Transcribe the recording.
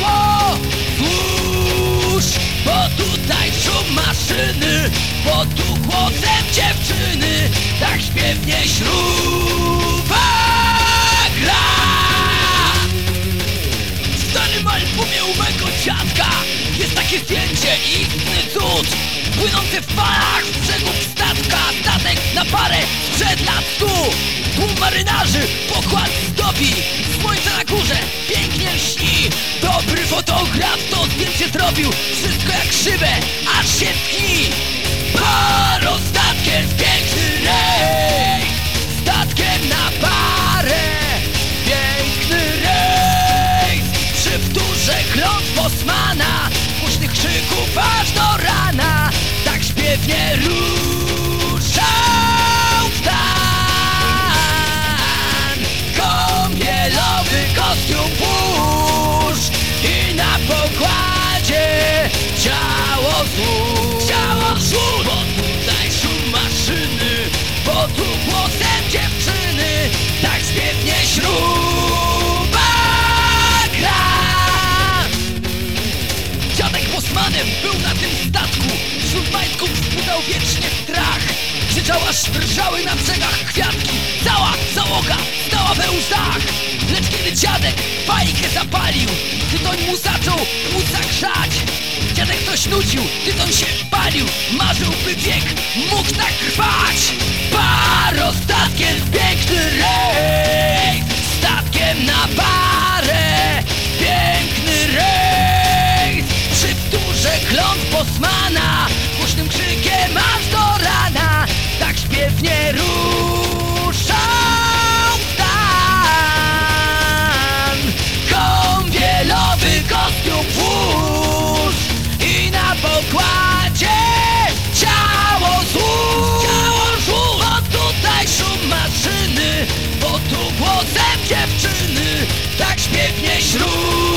Ciało włóż, bo tutaj szum maszyny Bo tu głosem dziewczyny Tak śpiewnie śruba gra. W starym albumie u mego dziadka. Jest takie zdjęcie, istny cud. Płynący w falach z brzegów statka Statek na parę sprzed lat stu marynarzy pokład zdobi! Słońce na górze pięknie lśni! Dobry fotograf to zdjęcie zrobił! Wszystko jak szybe, aż się tchni złóż Ciało Bo tutaj szum maszyny Bo tu głosem dziewczyny Tak śpiewnie śruba gra. Dziadek Bosmanem był na tym statku Wśród majtków wiecznie strach. Krzyczał aż drżały na brzegach kwiatki Cała załoga łzach Lecz kiedy dziadek fajkę zapalił Tytoń mu zaczął płuca grzać Dziadek coś nucił, tytoń się palił Marzył by wiek mógł tak trwać. Parostatkiem piękny rej Statkiem na parę Piękny rejs Przy wtórze klątw Bosmana głosem dziewczyny Tak śpiewnie śrub